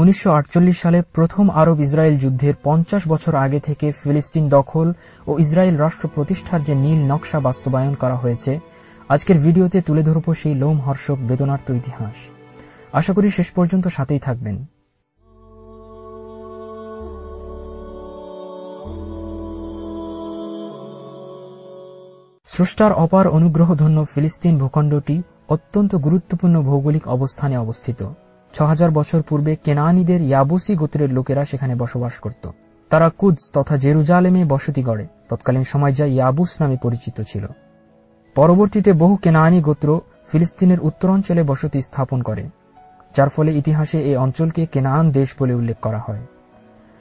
উনিশশো আটচল্লিশ সালে প্রথম আরব ইসরায়েল যুদ্ধের পঞ্চাশ বছর আগে থেকে ফিলিস্তিন দখল ও ইসরায়েল রাষ্ট্র প্রতিষ্ঠার যে নীল নকশা বাস্তবায়ন করা হয়েছে, আজকের ভিডিওতে তুলে ধরব সেই লোমহর্ষক বেদনার্ত ইতিহাস। আশা করি শেষ পর্যন্ত সাথেই থাকবেন। স্রষ্টার অপার অনুগ্রহধন্য ফিলিস্তিন ভূখণ্ডটি অত্যন্ত গুরুত্বপূর্ণ ভৌগোলিক অবস্থানে অবস্থিত। ছ বছর পূর্বে কেনানিদের ইয়াবুসি গোত্রের লোকেরা সেখানে বসবাস করত। তারা কুজ তথা জেরুজালেমে বসতি গড়ে, তৎকালীন সময় যা ইয়াবুস নামে পরিচিত ছিল। পরবর্তীতে বহু কেনানি গোত্র ফিলিস্তিনের উত্তরাঞ্চলে বসতি স্থাপন করে, যার ফলে ইতিহাসে এই অঞ্চলকে কেনান দেশ বলে উল্লেখ করা হয়।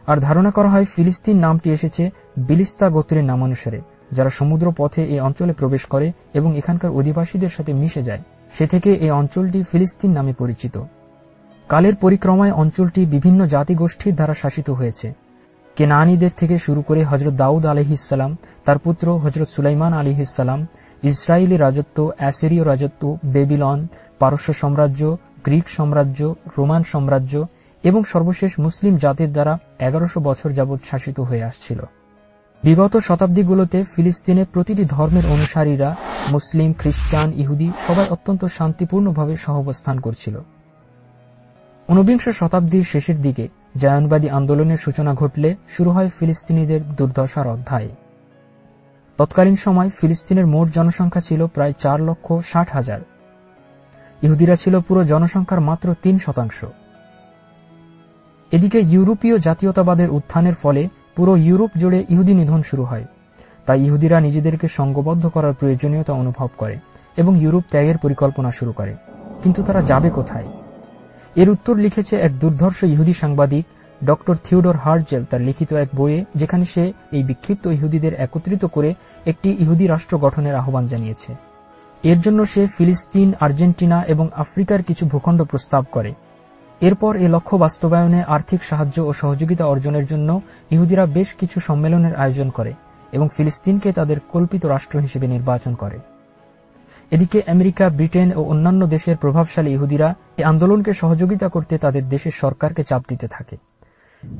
আর ধারণা করা হয় ফিলিস্তিন নামটি এসেছে বিলিস্তা গোত্রের নামানুসারে, যারা সমুদ্র পথে এই অঞ্চলে প্রবেশ করে এবং এখানকার অধিবাসীদের সাথে মিশে যায়। সে থেকে এই অঞ্চলটি ফিলিস্তিন নামে পরিচিত। কালের পরিক্রমায় অঞ্চলটি বিভিন্ন জাতিগোষ্ঠীর দ্বারা শাসিত হয়েছে। কেনানিদের থেকে শুরু করে হজরত দাউদ আলহিসাল্লাম তার পুত্র হজরত সুলাইমান আলিহিসাল্লাম ইসরায়েলি রাজত্ব, অ্যাসেরীয় রাজত্ব, বেবিলন, পারস্য সাম্রাজ্য, গ্রিক সাম্রাজ্য, রোমান সাম্রাজ্য এবং সর্বশেষ মুসলিম জাতির দ্বারা এগারোশো বছর যাবৎ শাসিত হয়ে আসছিল। বিগত শতাব্দীগুলোতে ফিলিস্তিনে প্রতিটি ধর্মের অনুসারীরা, মুসলিম, খ্রিস্টান, ইহুদি সবাই অত্যন্ত শান্তিপূর্ণভাবে সহাবস্থান করছিল। ঊনবিংশ শতাব্দীর শেষের দিকে জায়নবাদী আন্দোলনের সূচনা ঘটলে শুরু হয় ফিলিস্তিনিদের দুর্দশার অধ্যায়। তৎকালীন সময় ফিলিস্তিনের মোট জনসংখ্যা ছিল প্রায় চার লক্ষ ষাট হাজার। ইহুদিরা ছিল পুরো জনসংখ্যার মাত্র তিন শতাংশ। এদিকে ইউরোপীয় জাতীয়তাবাদের উত্থানের ফলে পুরো ইউরোপ জুড়ে ইহুদি নিধন শুরু হয়। তাই ইহুদিরা নিজেদেরকে সঙ্গবদ্ধ করার প্রয়োজনীয়তা অনুভব করে এবং ইউরোপ ত্যাগের পরিকল্পনা শুরু করে। কিন্তু তারা যাবে কোথায়? এর উত্তর লিখেছে এক দুর্ধর্ষ ইহুদি সাংবাদিক, ডক্টর থিওডর হার্জেল, তার লিখিত এক বইয়ে, যেখানে সে এই বিক্ষিপ্ত ইহুদিদের একত্রিত করে একটি ইহুদি রাষ্ট্র গঠনের আহ্বান জানিয়েছে। এর জন্য সে ফিলিস্তিন, আর্জেন্টিনা এবং আফ্রিকার কিছু ভূখণ্ড প্রস্তাব করে। এরপর এ লক্ষ্য বাস্তবায়নে আর্থিক সাহায্য ও সহযোগিতা অর্জনের জন্য ইহুদিরা বেশ কিছু সম্মেলনের আয়োজন করে এবং ফিলিস্তিনকে তাদের কল্পিত রাষ্ট্র হিসেবে নির্বাচন করে। এদিকে আমেরিকা, ব্রিটেন ও অন্যান্য দেশের প্রভাবশালী ইহুদিরা এই আন্দোলনকে সহযোগিতা করতে তাদের দেশের সরকারকে চাপ দিতে থাকে।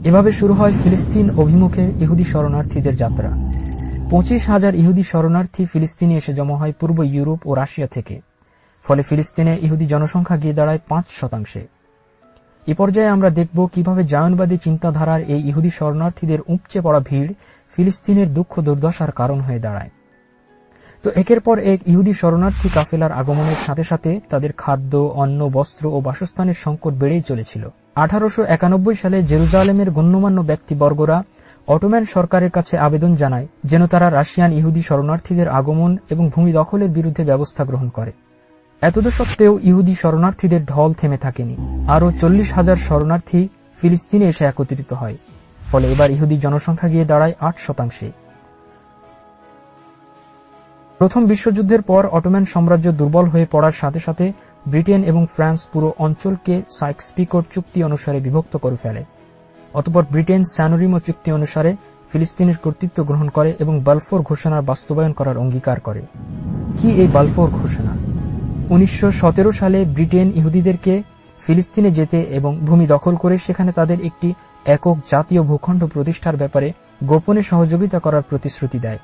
এভাবে শুরু হয় ফিলিস্তিন অভিমুখে ইহুদি শরণার্থীদের যাত্রা। পঁচিশ হাজার ইহুদি শরণার্থী ফিলিস্তিনে এসে জমা হয় পূর্ব ইউরোপ ও রাশিয়া থেকে। ফলে ফিলিস্তিনে ইহুদি জনসংখ্যা গিয়ে দাঁড়ায় পাঁচ শতাংশে। এ পর্যায়ে আমরা দেখব কীভাবে জায়নবাদী চিন্তাধারার এই ইহুদি শরণার্থীদের উপচে পড়া ভিড় ফিলিস্তিনের দুঃখ দুর্দশার কারণ হয়ে দাঁড়ায়। তো একের পর এক ইহুদি শরণার্থী কাফেলার আগমনের সাথে সাথে তাদের খাদ্য, অন্ন, বস্ত্র ও বাসস্থানের সংকট বেড়েই চলেছিল। আঠারোশ একানব্বই সালে জেরুজালেমের গণ্যমান্য ব্যক্তিবর্গরা অটোম্যান সরকারের কাছে আবেদন জানায় যেন তারা রাশিয়ান ইহুদি শরণার্থীদের আগমন এবং ভূমি দখলের বিরুদ্ধে ব্যবস্থা গ্রহণ করে। এতদ সত্ত্বেও ইহুদি শরণার্থীদের ঢল থেমে থাকেনি। আরও চল্লিশ হাজার শরণার্থী ফিলিস্তিনে এসে একত্রিত হয়। ফলে এবার ইহুদি জনসংখ্যা গিয়ে দাঁড়ায় আট শতাংশে। প্রথম বিশ্বযুদ্ধের পর অটোম্যান সাম্রাজ্য দুর্বল হয়ে পড়ার সাথে সাথে ব্রিটেন এবং ফ্রান্স পুরো অঞ্চলকে সাইক্সপিকোর চুক্তি অনুসারে বিভক্ত করে ফেলে। অতপর ব্রিটেন স্যানোরিমো চুক্তি অনুসারে ফিলিস্তিনের কর্তৃত্ব গ্রহণ করে এবং বালফোর ঘোষণার বাস্তবায়ন করার অঙ্গীকার করে। কি এই বালফোর ঘোষণা? উনিশশো সতেরো সালে ব্রিটেন ইহুদিদেরকে ফিলিস্তিনে যেতে এবং ভূমি দখল করে সেখানে তাদের একটি একক জাতীয় ভূখণ্ড প্রতিষ্ঠার ব্যাপারে গোপনে সহযোগিতা করার প্রতিশ্রুতি দেয়।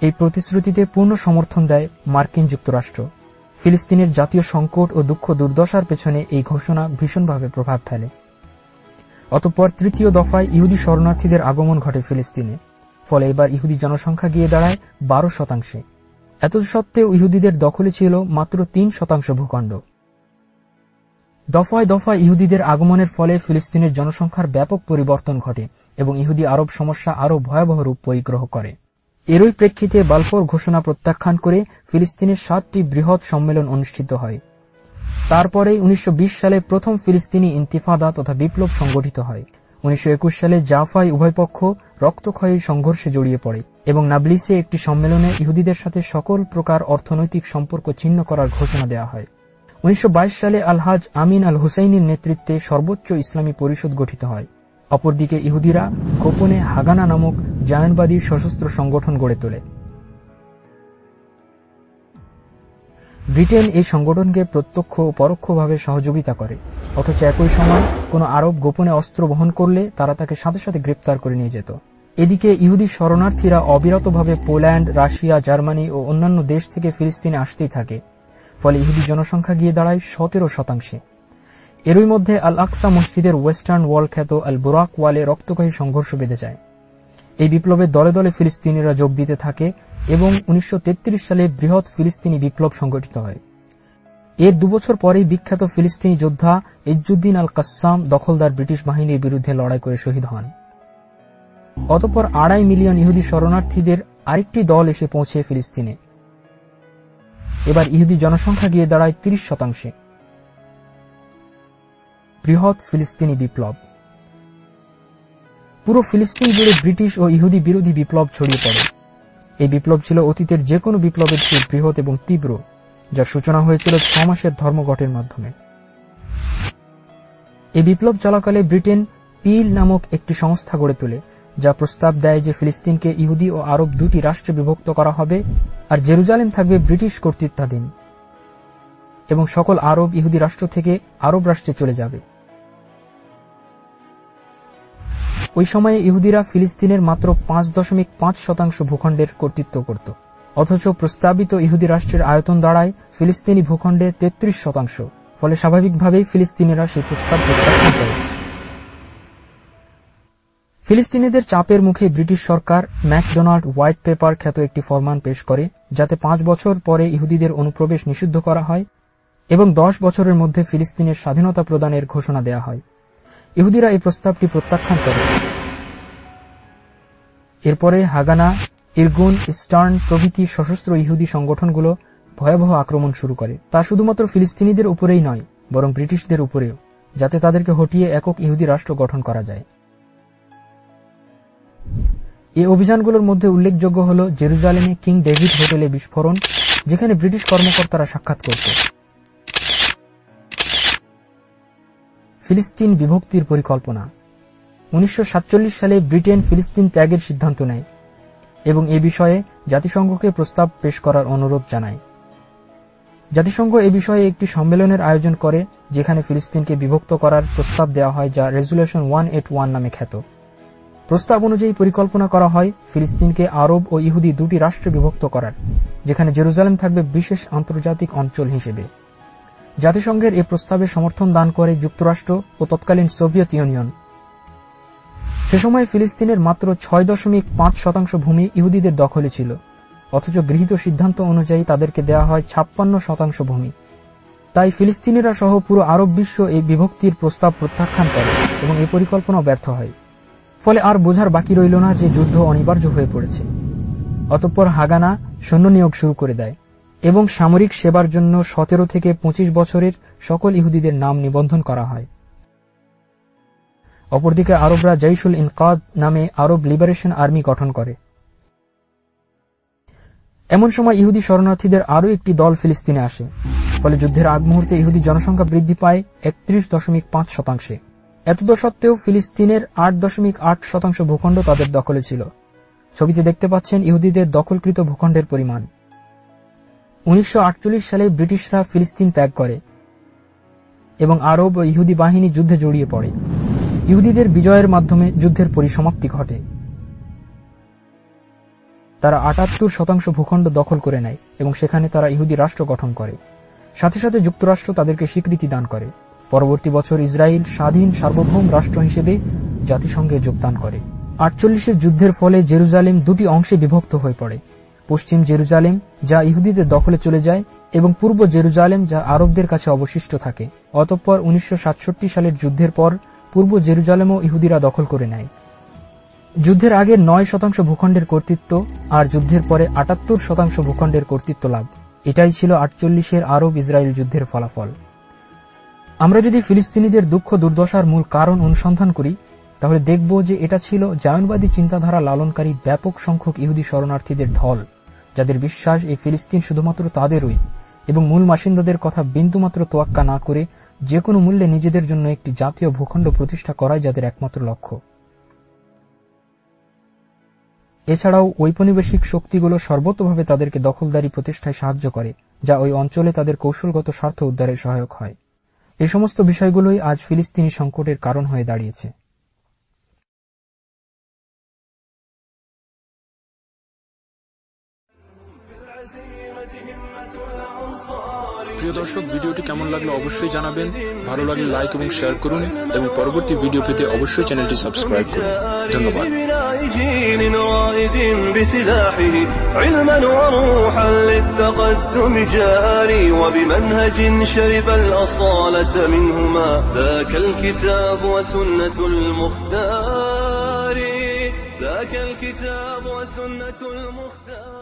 এই প্রতিশ্রুতিতে পূর্ণ সমর্থন দেয় মার্কিন যুক্তরাষ্ট্র। ফিলিস্তিনের জাতীয় সংকট ও দুঃখ দুর্দশার পেছনে এই ঘোষণা ভীষণভাবে প্রভাব ফেলে। অতঃপর তৃতীয় দফায় ইহুদি শরণার্থীদের আগমন ঘটে ফিলিস্তিনে। ফলে এবার ইহুদি জনসংখ্যা গিয়ে দাঁড়ায় বারো শতাংশে। এত সত্ত্বেও ইহুদিদের দখলে ছিল মাত্র তিন শতাংশ ভূখণ্ড। দফায় দফায় ইহুদিদের আগমনের ফলে ফিলিস্তিনের জনসংখ্যার ব্যাপক পরিবর্তন ঘটে এবং ইহুদি আরব সমস্যা আরও ভয়াবহ রূপ পরিগ্রহ করে। এরই প্রেক্ষিতে বালফোর ঘোষণা প্রত্যাখ্যান করে ফিলিস্তিনের সাতটি বৃহৎ সম্মেলন অনুষ্ঠিত হয়। তারপরে উনিশশো বিশ সালে প্রথম ফিলিস্তিনি ইন্তিফাদা তথা বিপ্লব সংগঠিত হয়। উনিশশো একুশ সালে জাফাই উভয়পক্ষ রক্তক্ষয়ী সংঘর্ষে জড়িয়ে পড়ে এবং নাবলিসে একটি সম্মেলনে ইহুদিদের সাথে সকল প্রকার অর্থনৈতিক সম্পর্ক ছিন্ন করার ঘোষণা দেওয়া হয়। উনিশশো বাইশ সালে আলহাজ আমিন আল হুসাইনের নেতৃত্বে সর্বোচ্চ ইসলামী পরিষদ গঠিত হয়। অপরদিকে ইহুদিরা গোপনে হাগানা নামক জায়নবাদী সশস্ত্র সংগঠন গড়ে তোলে। ব্রিটেন এই সংগঠনকে প্রত্যক্ষ ও পরোক্ষভাবে সহযোগিতা করে। অথচ একই সময় কোন আরব গোপনে অস্ত্র বহন করলে তারা তাকে সাথে সাথে গ্রেপ্তার করে নিয়ে যেত। এদিকে ইহুদি শরণার্থীরা অবিরতভাবে পোল্যান্ড, রাশিয়া, জার্মানি ও অন্যান্য দেশ থেকে ফিলিস্তিনে আসতেই থাকে। ফলে ইহুদি জনসংখ্যা গিয়ে দাঁড়ায় সতেরো শতাংশে। এরই মধ্যে আল আকসা মসজিদের ওয়েস্টার্ন ওয়াল খ্যাত আল বুরাক ওয়ালে রক্তকাহী সংঘর্ষ বেঁধে যায়। এই বিপ্লবে দলে দলে ফিলিস্তিনিরা যোগ দিতে থাকে এবং উনিশশো তেত্রিশ সালে বৃহৎ ফিলিস্তিনি বিপ্লব সংগঠিত হয়। এর দুবছর পরেই বিখ্যাত ফিলিস্তিনি যোদ্ধা ইজ্জুদ্দিন আল কাসাম দখলদার ব্রিটিশ বাহিনীর বিরুদ্ধে লড়াই করে শহীদ হন। অতপর আড়াই মিলিয়ন ইহুদি শরণার্থীদের আরেকটি দল এসে পৌঁছে ফিলিস্তিনে। এবার ইহুদি জনসংখ্যা গিয়ে দাঁড়ায় তিরিশ শতাংশে। বৃহৎ ফিলিস্তিনি বিপ্লব। পুরো ফিলিস্তিন জুড়ে ব্রিটিশ ও ইহুদি বিরোধী বিপ্লব ছড়িয়ে পড়ে। এই বিপ্লব ছিল অতীতের যে কোনো বিপ্লবের চেয়ে বৃহৎ এবং তীব্র, যার সূচনা হয়েছিল ছ মাসের ধর্মঘটের মাধ্যমে। এই বিপ্লব চলাকালে ব্রিটেন পিল নামক একটি সংস্থা গড়ে তোলে, যা প্রস্তাব দেয় যে ফিলিস্তিনকে ইহুদি ও আরব দুটি রাষ্ট্রে বিভক্ত করা হবে আর জেরুজালেম থাকবে ব্রিটিশ কর্তৃত্বাধীন এবং সকল আরব ইহুদি রাষ্ট্র থেকে আরব রাষ্ট্রে চলে যাবে। ওই সময়ে ইহুদিরা ফিলিস্তিনের মাত্র পাঁচ দশমিক পাঁচ শতাংশ ভূখণ্ডের কর্তৃত্ব করত। অথচ প্রস্তাবিত ইহুদি রাষ্ট্রের আয়তন দাঁড়ায় ফিলিস্তিনি ভূখণ্ডে তেত্রিশ শতাংশ, ফলে স্বাভাবিকভাবেই ফিলিস্তিনিরা সেই প্রস্তাব প্রত্যাখ্যান করে। ফিলিস্তিনিদের চাপের মুখে ব্রিটিশ সরকার ম্যাকডোনাল্ড হোয়াইট পেপার খ্যাত একটি ফরমান পেশ করে, যাতে পাঁচ বছর পরে ইহুদিদের অনুপ্রবেশ নিষিদ্ধ করা হয় এবং দশ বছরের মধ্যে ফিলিস্তিনের স্বাধীনতা প্রদানের ঘোষণা দেয়া হয়। ইহুদিরা এই প্রস্তাবটি প্রত্যাখ্যান করে। এরপরে হাগানা, ইরগুন, ইস্টার্ন প্রভৃতি সশস্ত্র ইহুদি সংগঠনগুলো ভয়াবহ আক্রমণ শুরু করে। তা শুধুমাত্র ফিলিস্তিনিদের উপরেই নয়, বরং ব্রিটিশদের উপরেও, যাতে তাদেরকে হটিয়ে একক ইহুদি রাষ্ট্র গঠন করা যায়। এই অভিযানগুলোর মধ্যে উল্লেখযোগ্য হল জেরুজালেমে কিং ডেভিড হোটেলে বিস্ফোরণ, যেখানে ব্রিটিশ কর্মকর্তারা সাক্ষাৎ করত। ফিলিস্তিন বিভক্তির পরিকল্পনা। উনিশশো সাতচল্লিশ সালে ব্রিটেন ফিলিস্তিন ত্যাগের সিদ্ধান্ত নেয় এবং এ বিষয়ে জাতিসংঘকে প্রস্তাব পেশ করার অনুরোধ জানায়। জাতিসংঘ এ বিষয়ে একটি সম্মেলনের আয়োজন করে, যেখানে ফিলিস্তিনকে বিভক্ত করার প্রস্তাব দেওয়া হয়, যা রেজুলেশন ওয়ান ওয়ান নামে খ্যাত। প্রস্তাব অনুযায়ী পরিকল্পনা করা হয়, ফিলিস্তিনকে আরব ও ইহুদি দুটি রাষ্ট্রে বিভক্ত করার, যেখানে জেরুজালেম থাকবে বিশেষ আন্তর্জাতিক অঞ্চল হিসেবে। জাতিসংঘের এ প্রস্তাবে সমর্থন দান করে যুক্তরাষ্ট্র ও তৎকালীন সোভিয়েত ইউনিয়ন। সে সময় ফিলিস্তিনের মাত্র ছয় দশমিক পাঁচ শতাংশ ভূমি ইহুদিদের দখলে ছিল, অথচ গৃহীত সিদ্ধান্ত অনুযায়ী তাদেরকে দেওয়া হয় ছাপ্পান্ন শতাংশ ভূমি। তাই ফিলিস্তিনিরা সহ পুরো আরব বিশ্ব এই বিভক্তির প্রস্তাব প্রত্যাখ্যান করে এবং এই পরিকল্পনা ব্যর্থ হয়। ফলে আর বোঝার বাকি রইল না যে যুদ্ধ অনিবার্য হয়ে পড়েছে। অতঃপর হাগানা সৈন্য নিয়োগ শুরু করে দেয়। এবং সামরিক সেবার জন্য সতেরো থেকে ২৫ বছরের সকল ইহুদিদের নাম নিবন্ধন করা হয়। অপরদিকে আরবরা জৈশুল ইনকাদ নামে আরব লিবারেশন আর্মি গঠন করে। এমন সময় ইহুদি শরণার্থীদের আরও একটি দল ফিলিস্তিনে আসে, ফলে যুদ্ধের আগ মুহূর্তে ইহুদি জনসংখ্যা বৃদ্ধি পায় একত্রিশ দশমিক পাঁচ শতাংশে। এতদ সত্ত্বেও ফিলিস্তিনের আট দশমিক আট শতাংশ ভূখণ্ড তাদের দখলে ছিল। ছবিতে দেখতে পাচ্ছেন ইহুদিদের দখলকৃত ভূখণ্ডের পরিমাণ। উনিশশো আটচল্লিশ সালে ব্রিটিশরা ফিলিস্তিন ত্যাগ করে এবং আরব ও ইহুদি বাহিনী যুদ্ধে জড়িয়ে পড়ে। ইহুদিদের বিজয়ের মাধ্যমে যুদ্ধের পরিসমাপ্তি ঘটে। তারা আটাত্তর শতাংশ ভূখণ্ড দখল করে নেয় এবং সেখানে তারা ইহুদি রাষ্ট্র গঠন করে। সাথে সাথে যুক্তরাষ্ট্র তাদেরকে স্বীকৃতি দান করে। পরবর্তী বছর ইসরায়েল স্বাধীন সার্বভৌম রাষ্ট্র হিসেবে জাতিসংঘে যোগদান করে। আটচল্লিশের যুদ্ধের ফলে জেরুজালেম দুটি অংশে বিভক্ত হয়ে পড়ে। পশ্চিম জেরুজালেম, যা ইহুদিদের দখলে চলে যায়, এবং পূর্ব জেরুজালেম, যা আরবদের কাছে অবশিষ্ট থাকে। অতঃপর উনিশশো সাতষট্টি সালের যুদ্ধের পর, পূর্ব জেরুজালেমও ইহুদিরা দখল করে নেয়। যুদ্ধের আগে নয় শতাংশ ভূখণ্ডের কর্তৃত্ব, আর যুদ্ধের পরে আটাত্তর শতাংশ ভূখণ্ডের কর্তৃত্ব লাভ। এটাই ছিল আটচল্লিশের আরব ইসরায়েল যুদ্ধের ফলাফল। আমরা যদি ফিলিস্তিনিদের দুঃখ দুর্দশার মূল কারণ অনুসন্ধান করি, তাহলে দেখব যে এটা ছিল জায়নবাদী চিন্তাধারা লালনকারী ব্যাপক সংখ্যক ইহুদি শরণার্থীদের ঢল। যাদের বিশ্বাস এই ফিলিস্তিন শুধুমাত্র তাদেরই এবং মূল বাসিন্দাদের কথা বিন্দুমাত্র তোয়াক্কা না করে যে কোনো মূল্যে নিজেদের জন্য একটি জাতীয় ভূখণ্ড প্রতিষ্ঠা করাই যাদের একমাত্র লক্ষ্য। এছাড়াও ঔপনিবেশিক শক্তিগুলো সর্বতভাবে তাদেরকে দখলদারি প্রতিষ্ঠায় সাহায্য করে, যা ওই অঞ্চলে তাদের কৌশলগত স্বার্থ উদ্ধারে সহায়ক হয়। এই সমস্ত বিষয়গুলোই আজ ফিলিস্তিনি সংকটের কারণ হয়ে দাঁড়িয়েছে। দর্শক ভিডিওটি কেমন লাগলো অবশ্যই জানাবেন ভালো লাগলে লাইক এবং শেয়ার করুন এবং পরবর্তী ভিডিও পেতে অবশ্যই চ্যানেলটি সাবস্ক্রাইব করুন ধন্যবাদ جيل رائد بسلاحه علما وروحا للتقدم جاري وبمنهج شرب الأصالة منهما ذاك الكتاب وسنة المختار ذاك الكتاب وسنة المختار